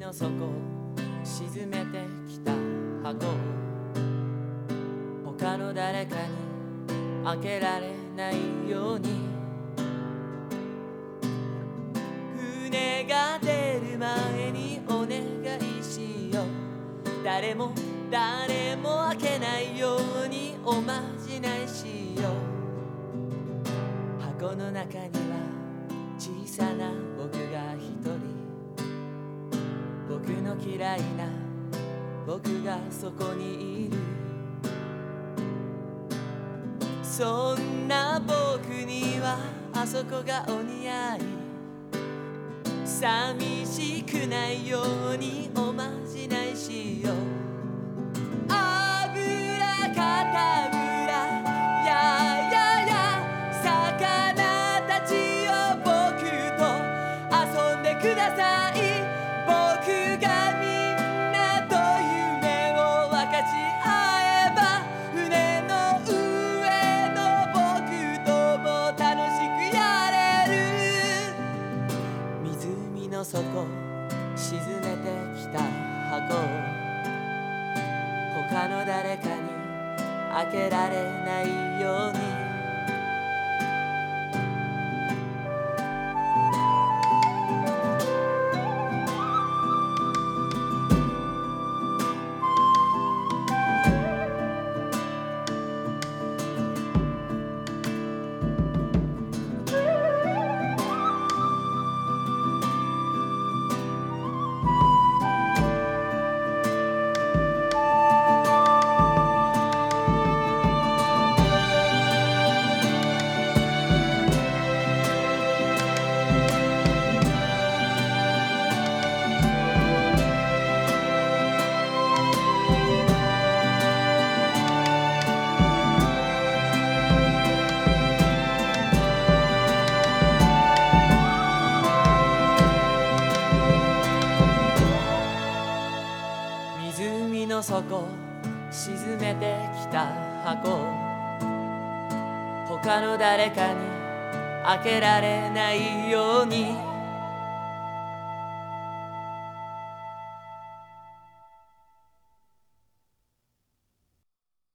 の底沈めてきた箱他の誰かに開けられないように。船が出る前にお願いしよう。誰も誰も開けないようにおまじないしよう。箱の中には小さな僕嫌いな僕がそこにいる。そんな僕にはあそこがお似合い。寂しくないようにおまじないしよう。の底沈めてきた箱。他の誰かに開けられないようなの底沈めてきた箱。他の誰かに開けられないように。